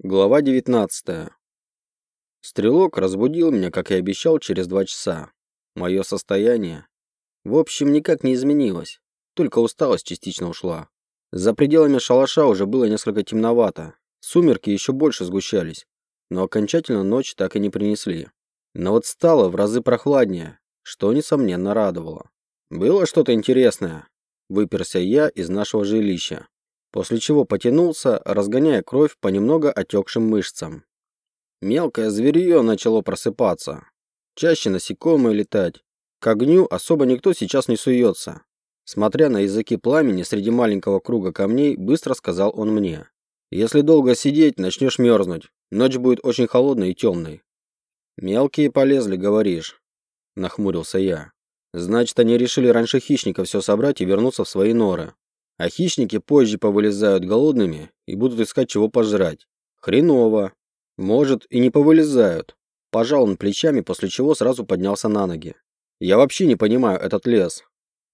Глава 19. Стрелок разбудил меня, как и обещал, через два часа. Мое состояние, в общем, никак не изменилось, только усталость частично ушла. За пределами шалаша уже было несколько темновато, сумерки еще больше сгущались, но окончательно ночь так и не принесли. Но вот стало в разы прохладнее, что, несомненно, радовало. Было что-то интересное, выперся я из нашего жилища после чего потянулся, разгоняя кровь по немного отекшим мышцам. Мелкое зверье начало просыпаться. Чаще насекомые летать. К огню особо никто сейчас не суется. Смотря на языки пламени среди маленького круга камней, быстро сказал он мне. «Если долго сидеть, начнешь мерзнуть. Ночь будет очень холодной и темной». «Мелкие полезли, говоришь?» Нахмурился я. «Значит, они решили раньше хищника все собрать и вернуться в свои норы. А хищники позже повылезают голодными и будут искать чего пожрать. Хреново. Может, и не повылезают. Пожал он плечами, после чего сразу поднялся на ноги. Я вообще не понимаю этот лес.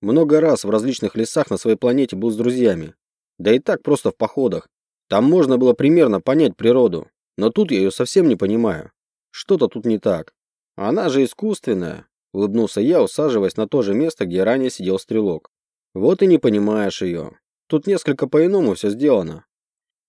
Много раз в различных лесах на своей планете был с друзьями. Да и так просто в походах. Там можно было примерно понять природу. Но тут я ее совсем не понимаю. Что-то тут не так. Она же искусственная. Улыбнулся я, усаживаясь на то же место, где ранее сидел стрелок. Вот и не понимаешь ее. Тут несколько по-иному все сделано.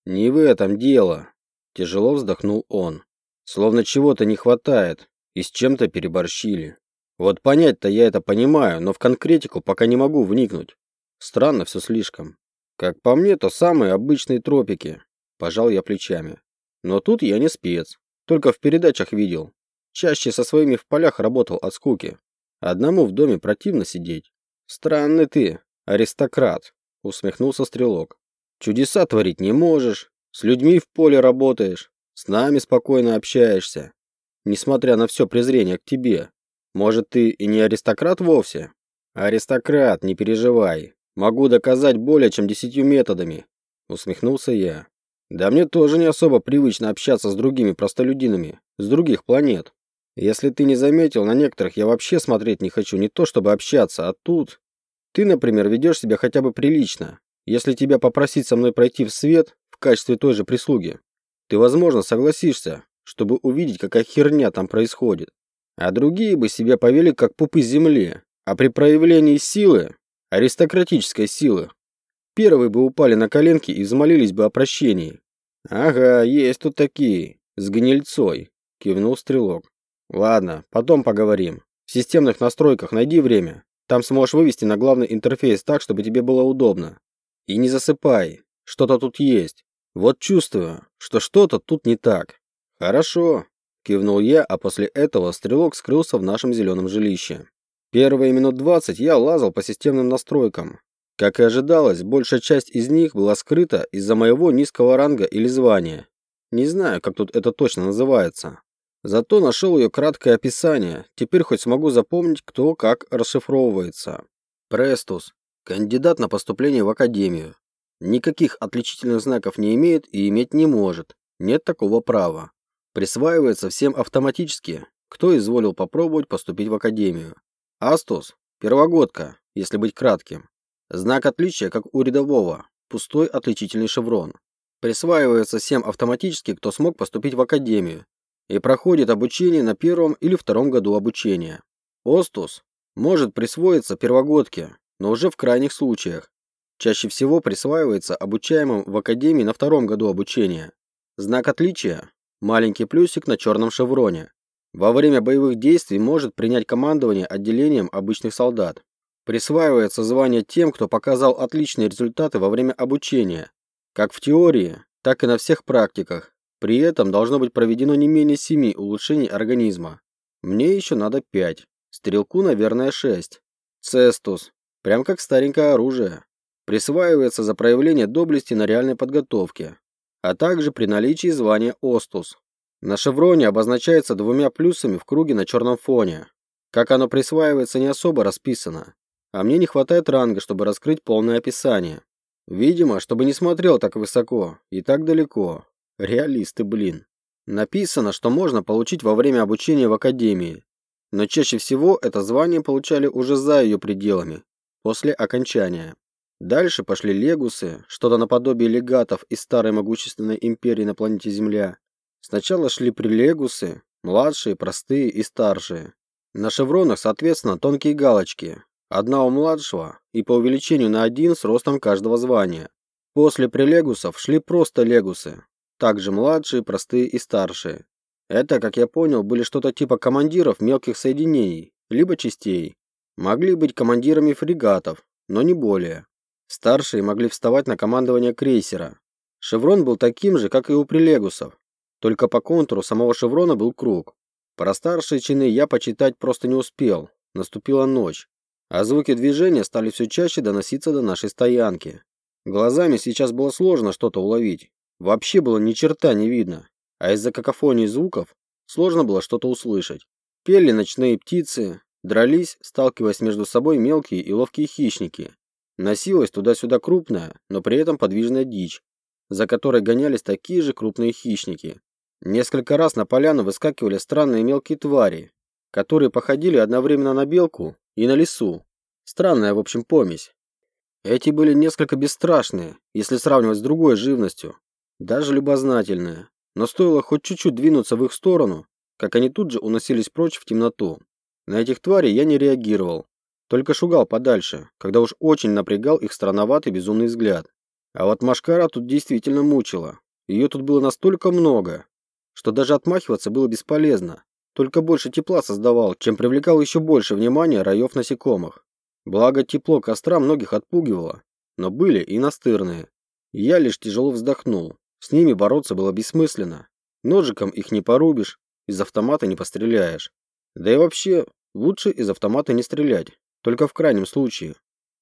Не в этом дело. Тяжело вздохнул он. Словно чего-то не хватает и с чем-то переборщили. Вот понять-то я это понимаю, но в конкретику пока не могу вникнуть. Странно все слишком. Как по мне, то самые обычные тропики. Пожал я плечами. Но тут я не спец. Только в передачах видел. Чаще со своими в полях работал от скуки. Одному в доме противно сидеть. Странный ты, «Аристократ», — усмехнулся Стрелок. «Чудеса творить не можешь, с людьми в поле работаешь, с нами спокойно общаешься, несмотря на все презрение к тебе. Может, ты и не аристократ вовсе?» «Аристократ, не переживай. Могу доказать более чем десятью методами», — усмехнулся я. «Да мне тоже не особо привычно общаться с другими простолюдинами, с других планет. Если ты не заметил, на некоторых я вообще смотреть не хочу, не то чтобы общаться, а тут...» Ты, например, ведешь себя хотя бы прилично. Если тебя попросить со мной пройти в свет в качестве той же прислуги, ты, возможно, согласишься, чтобы увидеть, какая херня там происходит. А другие бы себя повели как пупы земли, а при проявлении силы, аристократической силы, первые бы упали на коленки и взмолились бы о прощении. Ага, есть тут такие, с гнильцой, кивнул стрелок. Ладно, потом поговорим. В системных настройках найди время, там сможешь вывести на главный интерфейс так, чтобы тебе было удобно. И не засыпай. Что-то тут есть. Вот чувствую, что что-то тут не так. Хорошо, кивнул я, а после этого стрелок скрылся в нашем зеленом жилище. Первые минут двадцать я лазал по системным настройкам. Как и ожидалось, большая часть из них была скрыта из-за моего низкого ранга или звания. Не знаю, как тут это точно называется. Зато нашел ее краткое описание. Теперь хоть смогу запомнить, кто как расшифровывается. Престус. Кандидат на поступление в академию. Никаких отличительных знаков не имеет и иметь не может. Нет такого права. Присваивается всем автоматически, кто изволил попробовать поступить в академию. Астус. Первогодка, если быть кратким. Знак отличия, как у рядового. Пустой отличительный шеврон. Присваивается всем автоматически, кто смог поступить в академию и проходит обучение на первом или втором году обучения. Остус может присвоиться первогодке, но уже в крайних случаях. Чаще всего присваивается обучаемым в академии на втором году обучения. Знак отличия – маленький плюсик на черном шевроне. Во время боевых действий может принять командование отделением обычных солдат. Присваивается звание тем, кто показал отличные результаты во время обучения, как в теории, так и на всех практиках, при этом должно быть проведено не менее семи улучшений организма. Мне еще надо пять. Стрелку, наверное, шесть. Цестус. Прям как старенькое оружие. Присваивается за проявление доблести на реальной подготовке, а также при наличии звания Остус. На шевроне обозначается двумя плюсами в круге на черном фоне. Как оно присваивается, не особо расписано. А мне не хватает ранга, чтобы раскрыть полное описание. Видимо, чтобы не смотрел так высоко и так далеко. Реалисты, блин. Написано, что можно получить во время обучения в академии, но чаще всего это звание получали уже за ее пределами, после окончания. Дальше пошли легусы, что-то наподобие легатов из старой могущественной империи на планете Земля. Сначала шли прилегусы, младшие, простые и старшие. На шевронах, соответственно, тонкие галочки. Одна у младшего и по увеличению на один с ростом каждого звания. После прилегусов шли просто легусы. Также младшие, простые и старшие. Это, как я понял, были что-то типа командиров мелких соединений, либо частей. Могли быть командирами фрегатов, но не более. Старшие могли вставать на командование крейсера. Шеврон был таким же, как и у прилегусов, только по контуру самого шеврона был круг. Про старшие чины я почитать просто не успел. Наступила ночь, а звуки движения стали все чаще доноситься до нашей стоянки. Глазами сейчас было сложно что-то уловить. Вообще было ни черта не видно, а из-за какофонии звуков сложно было что-то услышать. Пели ночные птицы, дрались, сталкиваясь между собой мелкие и ловкие хищники, Носилась туда-сюда крупная, но при этом подвижная дичь, за которой гонялись такие же крупные хищники. Несколько раз на поляну выскакивали странные мелкие твари, которые походили одновременно на белку и на лису. Странная, в общем, помесь. Эти были несколько бесстрашные, если сравнивать с другой живностью, даже любознательные. Но стоило хоть чуть-чуть двинуться в их сторону, как они тут же уносились прочь в темноту. На этих тварей я не реагировал, только шугал подальше, когда уж очень напрягал их странноватый безумный взгляд. А вот Машкара тут действительно мучила. Ее тут было настолько много, что даже отмахиваться было бесполезно. Только больше тепла создавал, чем привлекал еще больше внимания раев насекомых. Благо тепло костра многих отпугивало, но были и настырные. Я лишь тяжело вздохнул. С ними бороться было бессмысленно. Ножиком их не порубишь, из автомата не постреляешь. Да и вообще, лучше из автомата не стрелять. Только в крайнем случае.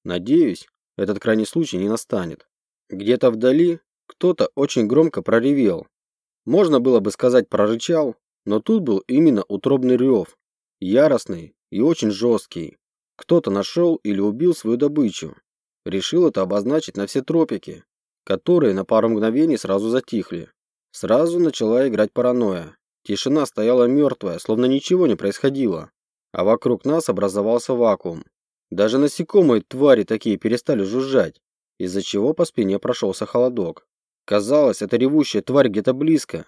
Надеюсь, этот крайний случай не настанет. Где-то вдали кто-то очень громко проревел. Можно было бы сказать прорычал, но тут был именно утробный рев. Яростный и очень жесткий. Кто-то нашел или убил свою добычу. Решил это обозначить на все тропики, которые на пару мгновений сразу затихли. Сразу начала играть паранойя. Тишина стояла мертвая, словно ничего не происходило. А вокруг нас образовался вакуум. Даже насекомые твари такие перестали жужжать, из-за чего по спине прошелся холодок. Казалось, эта ревущая тварь где-то близко,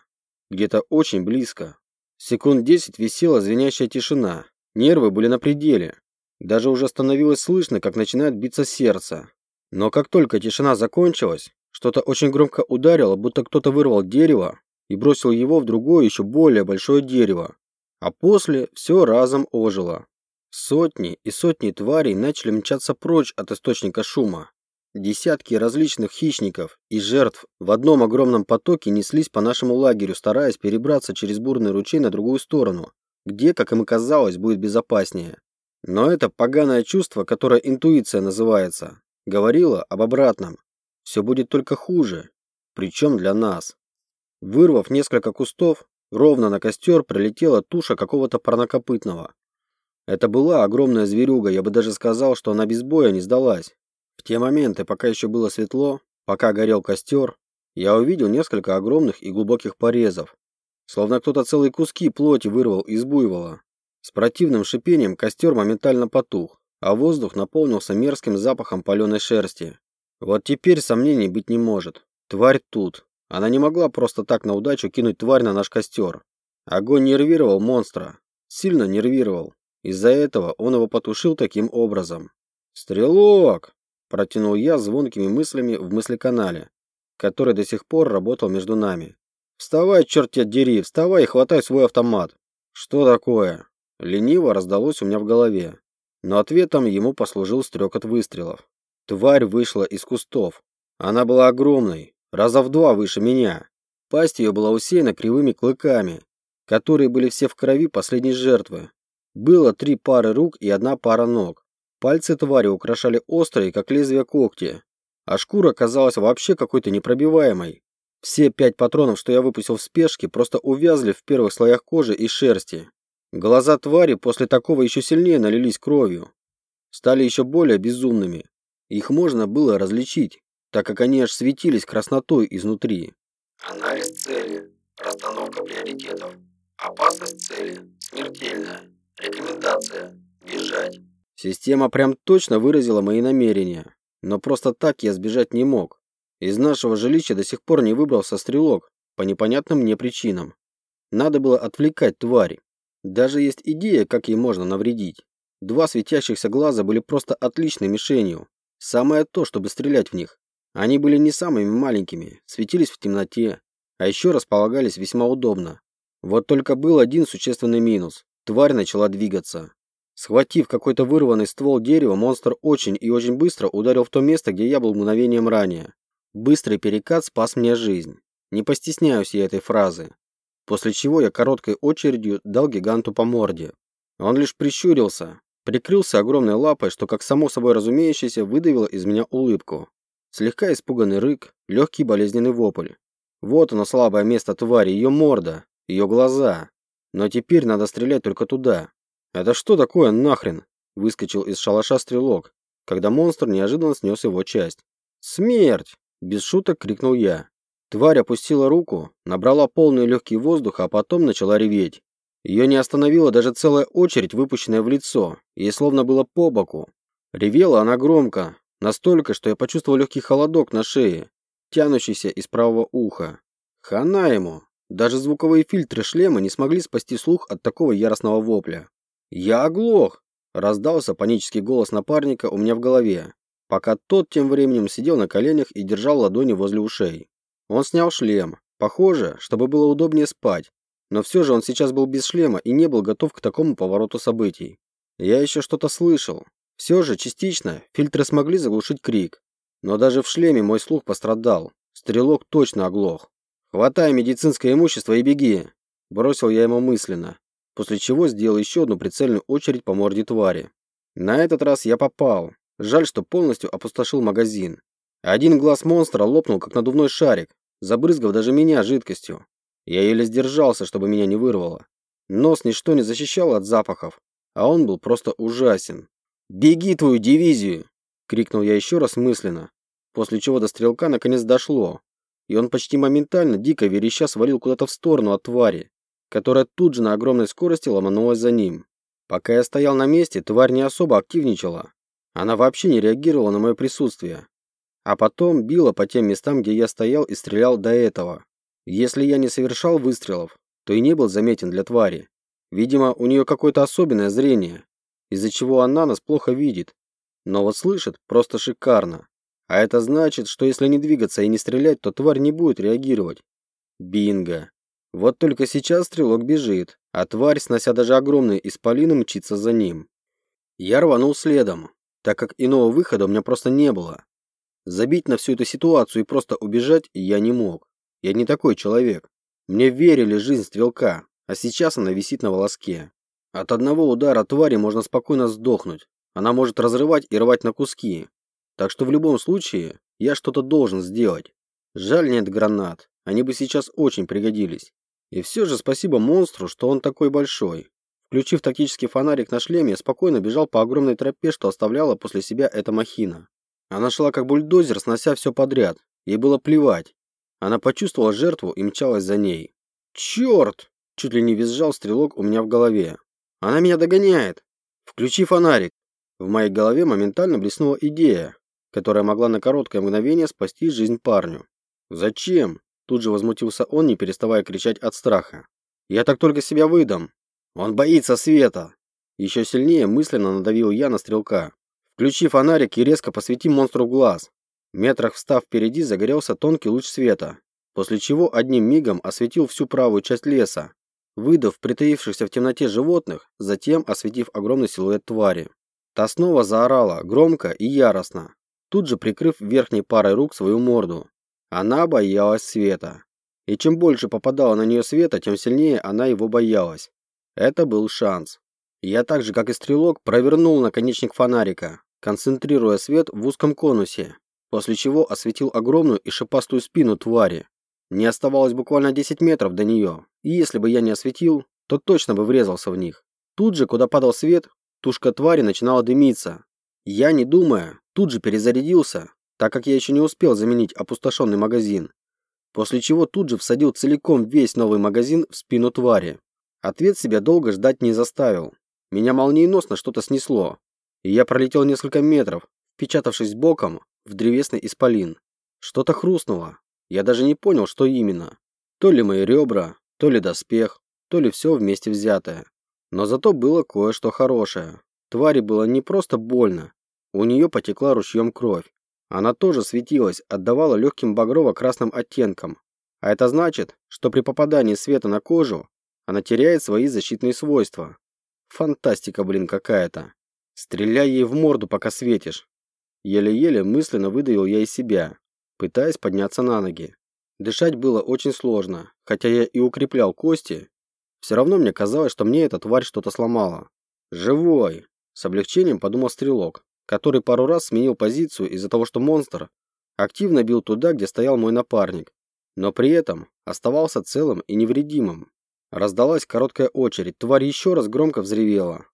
где-то очень близко. Секунд десять висела звенящая тишина, нервы были на пределе. Даже уже становилось слышно, как начинает биться сердце. Но как только тишина закончилась, что-то очень громко ударило, будто кто-то вырвал дерево и бросил его в другое еще более большое дерево. А после все разом ожило. Сотни и сотни тварей начали мчаться прочь от источника шума. Десятки различных хищников и жертв в одном огромном потоке неслись по нашему лагерю, стараясь перебраться через бурный ручей на другую сторону, где, как им казалось, будет безопаснее. Но это поганое чувство, которое интуиция называется, говорило об обратном. Все будет только хуже, причем для нас. Вырвав несколько кустов, ровно на костер прилетела туша какого-то парнокопытного. Это была огромная зверюга, я бы даже сказал, что она без боя не сдалась. В те моменты, пока еще было светло, пока горел костер, я увидел несколько огромных и глубоких порезов. Словно кто-то целые куски плоти вырвал из буйвола. С противным шипением костер моментально потух, а воздух наполнился мерзким запахом паленой шерсти. Вот теперь сомнений быть не может. Тварь тут. Она не могла просто так на удачу кинуть тварь на наш костер. Огонь нервировал монстра. Сильно нервировал. Из-за этого он его потушил таким образом. «Стрелок!» – протянул я звонкими мыслями в мыслеканале, который до сих пор работал между нами. «Вставай, черт тебя дери, вставай и хватай свой автомат!» «Что такое?» Лениво раздалось у меня в голове, но ответом ему послужил стрекот выстрелов. Тварь вышла из кустов. Она была огромной, раза в два выше меня. Пасть ее была усеяна кривыми клыками, которые были все в крови последней жертвы. Было три пары рук и одна пара ног. Пальцы твари украшали острые, как лезвия когти, а шкура казалась вообще какой-то непробиваемой. Все пять патронов, что я выпустил в спешке, просто увязли в первых слоях кожи и шерсти. Глаза твари после такого еще сильнее налились кровью. Стали еще более безумными. Их можно было различить, так как они аж светились краснотой изнутри. Анализ цели. Расстановка приоритетов. Опасность цели. Смертельная. Рекомендация. Бежать. Система прям точно выразила мои намерения. Но просто так я сбежать не мог. Из нашего жилища до сих пор не выбрался стрелок по непонятным мне причинам. Надо было отвлекать твари. Даже есть идея, как ей можно навредить. Два светящихся глаза были просто отличной мишенью. Самое то, чтобы стрелять в них. Они были не самыми маленькими, светились в темноте, а еще располагались весьма удобно. Вот только был один существенный минус. Тварь начала двигаться. Схватив какой-то вырванный ствол дерева, монстр очень и очень быстро ударил в то место, где я был мгновением ранее. Быстрый перекат спас мне жизнь. Не постесняюсь я этой фразы. После чего я короткой очередью дал гиганту по морде. Он лишь прищурился, прикрылся огромной лапой, что, как само собой разумеющееся, выдавило из меня улыбку. Слегка испуганный рык, легкий болезненный вопль. Вот оно слабое место твари, ее морда, ее глаза. Но теперь надо стрелять только туда. «Это что такое нахрен?» – выскочил из шалаша стрелок, когда монстр неожиданно снес его часть. «Смерть!» – без шуток крикнул я. Тварь опустила руку, набрала полный легкий воздух, а потом начала реветь. Ее не остановила даже целая очередь, выпущенная в лицо, ей словно было по боку. Ревела она громко, настолько, что я почувствовал легкий холодок на шее, тянущийся из правого уха. Хана ему! Даже звуковые фильтры шлема не смогли спасти слух от такого яростного вопля. «Я оглох!» – раздался панический голос напарника у меня в голове, пока тот тем временем сидел на коленях и держал ладони возле ушей. Он снял шлем, похоже, чтобы было удобнее спать, но все же он сейчас был без шлема и не был готов к такому повороту событий. Я еще что-то слышал. Все же, частично, фильтры смогли заглушить крик. Но даже в шлеме мой слух пострадал. Стрелок точно оглох. «Хватай медицинское имущество и беги!» Бросил я ему мысленно после чего сделал еще одну прицельную очередь по морде твари. На этот раз я попал. Жаль, что полностью опустошил магазин. Один глаз монстра лопнул, как надувной шарик, забрызгав даже меня жидкостью. Я еле сдержался, чтобы меня не вырвало. Нос ничто не защищал от запахов, а он был просто ужасен. «Беги твою дивизию!» — крикнул я еще раз мысленно, после чего до стрелка наконец дошло, и он почти моментально, дико вереща, свалил куда-то в сторону от твари которая тут же на огромной скорости ломанулась за ним. Пока я стоял на месте, тварь не особо активничала. Она вообще не реагировала на мое присутствие. А потом била по тем местам, где я стоял и стрелял до этого. Если я не совершал выстрелов, то и не был заметен для твари. Видимо, у нее какое-то особенное зрение, из-за чего она нас плохо видит. Но вот слышит просто шикарно. А это значит, что если не двигаться и не стрелять, то тварь не будет реагировать. Бинго. Вот только сейчас стрелок бежит, а тварь, снося даже огромные исполины, мчится за ним. Я рванул следом, так как иного выхода у меня просто не было. Забить на всю эту ситуацию и просто убежать я не мог. Я не такой человек. Мне верили жизнь стрелка, а сейчас она висит на волоске. От одного удара твари можно спокойно сдохнуть. Она может разрывать и рвать на куски. Так что в любом случае я что-то должен сделать. Жаль нет гранат, они бы сейчас очень пригодились. И все же спасибо монстру, что он такой большой. Включив тактический фонарик на шлеме, я спокойно бежал по огромной тропе, что оставляла после себя эта махина. Она шла как бульдозер, снося все подряд. Ей было плевать. Она почувствовала жертву и мчалась за ней. «Черт!» – чуть ли не визжал стрелок у меня в голове. «Она меня догоняет! Включи фонарик!» В моей голове моментально блеснула идея, которая могла на короткое мгновение спасти жизнь парню. «Зачем?» Тут же возмутился он, не переставая кричать от страха. «Я так только себя выдам. Он боится света!» Еще сильнее мысленно надавил я на стрелка. «Включи фонарик и резко посвети монстру глаз». Метрах встав впереди, загорелся тонкий луч света, после чего одним мигом осветил всю правую часть леса, выдав притаившихся в темноте животных, затем осветив огромный силуэт твари. Та снова заорала, громко и яростно, тут же прикрыв верхней парой рук свою морду. Она боялась света. И чем больше попадало на нее света, тем сильнее она его боялась. Это был шанс. Я так же, как и стрелок, провернул наконечник фонарика, концентрируя свет в узком конусе, после чего осветил огромную и шипастую спину твари. Не оставалось буквально 10 метров до нее, и если бы я не осветил, то точно бы врезался в них. Тут же, куда падал свет, тушка твари начинала дымиться. Я, не думая, тут же перезарядился так как я еще не успел заменить опустошенный магазин, после чего тут же всадил целиком весь новый магазин в спину твари. Ответ себя долго ждать не заставил. Меня молниеносно что-то снесло, и я пролетел несколько метров, впечатавшись боком в древесный исполин. Что-то хрустнуло. Я даже не понял, что именно. То ли мои ребра, то ли доспех, то ли все вместе взятое. Но зато было кое-что хорошее. Твари было не просто больно. У нее потекла ручьем кровь. Она тоже светилась, отдавала легким багрово-красным оттенком. А это значит, что при попадании света на кожу она теряет свои защитные свойства. Фантастика, блин, какая-то. Стреляй ей в морду, пока светишь. Еле-еле мысленно выдавил я из себя, пытаясь подняться на ноги. Дышать было очень сложно, хотя я и укреплял кости. Все равно мне казалось, что мне эта тварь что-то сломала. «Живой!» – с облегчением подумал стрелок, который пару раз сменил позицию из-за того, что монстр активно бил туда, где стоял мой напарник, но при этом оставался целым и невредимым. Раздалась короткая очередь, тварь еще раз громко взревела.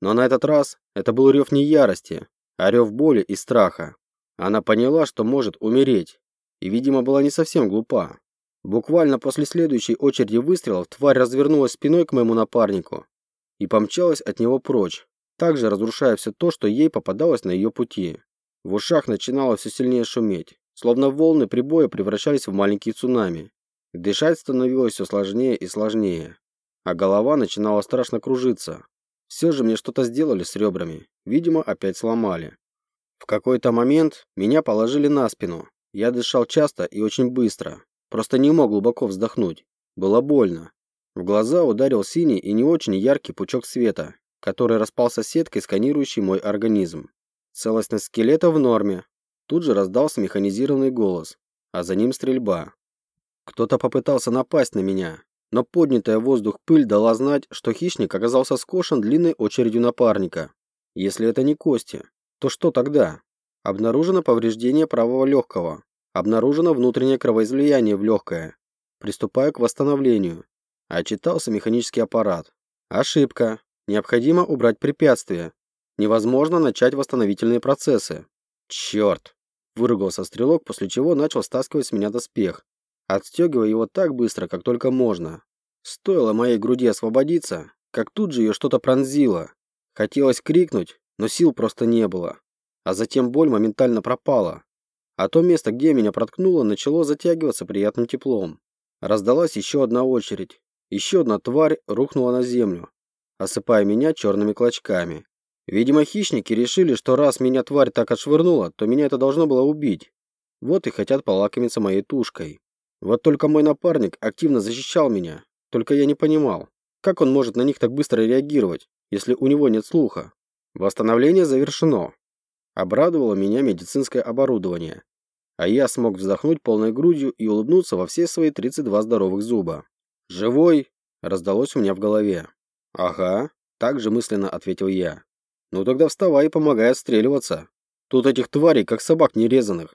Но на этот раз это был рев не ярости, а рев боли и страха. Она поняла, что может умереть, и, видимо, была не совсем глупа. Буквально после следующей очереди выстрелов тварь развернулась спиной к моему напарнику и помчалась от него прочь, также разрушая все то, что ей попадалось на ее пути. В ушах начинало все сильнее шуметь, словно волны прибоя превращались в маленькие цунами. Дышать становилось все сложнее и сложнее, а голова начинала страшно кружиться. Все же мне что-то сделали с ребрами, видимо, опять сломали. В какой-то момент меня положили на спину. Я дышал часто и очень быстро, просто не мог глубоко вздохнуть. Было больно. В глаза ударил синий и не очень яркий пучок света, который распался сеткой, сканирующей мой организм. Целостность скелета в норме. Тут же раздался механизированный голос, а за ним стрельба. Кто-то попытался напасть на меня, но поднятая воздух пыль дала знать, что хищник оказался скошен длинной очередью напарника. Если это не кости, то что тогда? Обнаружено повреждение правого легкого. Обнаружено внутреннее кровоизлияние в легкое. Приступаю к восстановлению. Отчитался механический аппарат. Ошибка. Необходимо убрать препятствие. Невозможно начать восстановительные процессы. Черт! Выругался стрелок, после чего начал стаскивать с меня доспех, отстегивая его так быстро, как только можно. Стоило моей груди освободиться, как тут же ее что-то пронзило. Хотелось крикнуть, но сил просто не было. А затем боль моментально пропала. А то место, где меня проткнуло, начало затягиваться приятным теплом. Раздалась еще одна очередь. Еще одна тварь рухнула на землю, осыпая меня черными клочками. Видимо, хищники решили, что раз меня тварь так отшвырнула, то меня это должно было убить. Вот и хотят полакомиться моей тушкой. Вот только мой напарник активно защищал меня. Только я не понимал, как он может на них так быстро реагировать, если у него нет слуха. Восстановление завершено. Обрадовало меня медицинское оборудование. А я смог вздохнуть полной грудью и улыбнуться во все свои 32 здоровых зуба. «Живой?» – раздалось у меня в голове. «Ага», – так же мысленно ответил я. «Ну тогда вставай и помогай отстреливаться. Тут этих тварей, как собак нерезанных.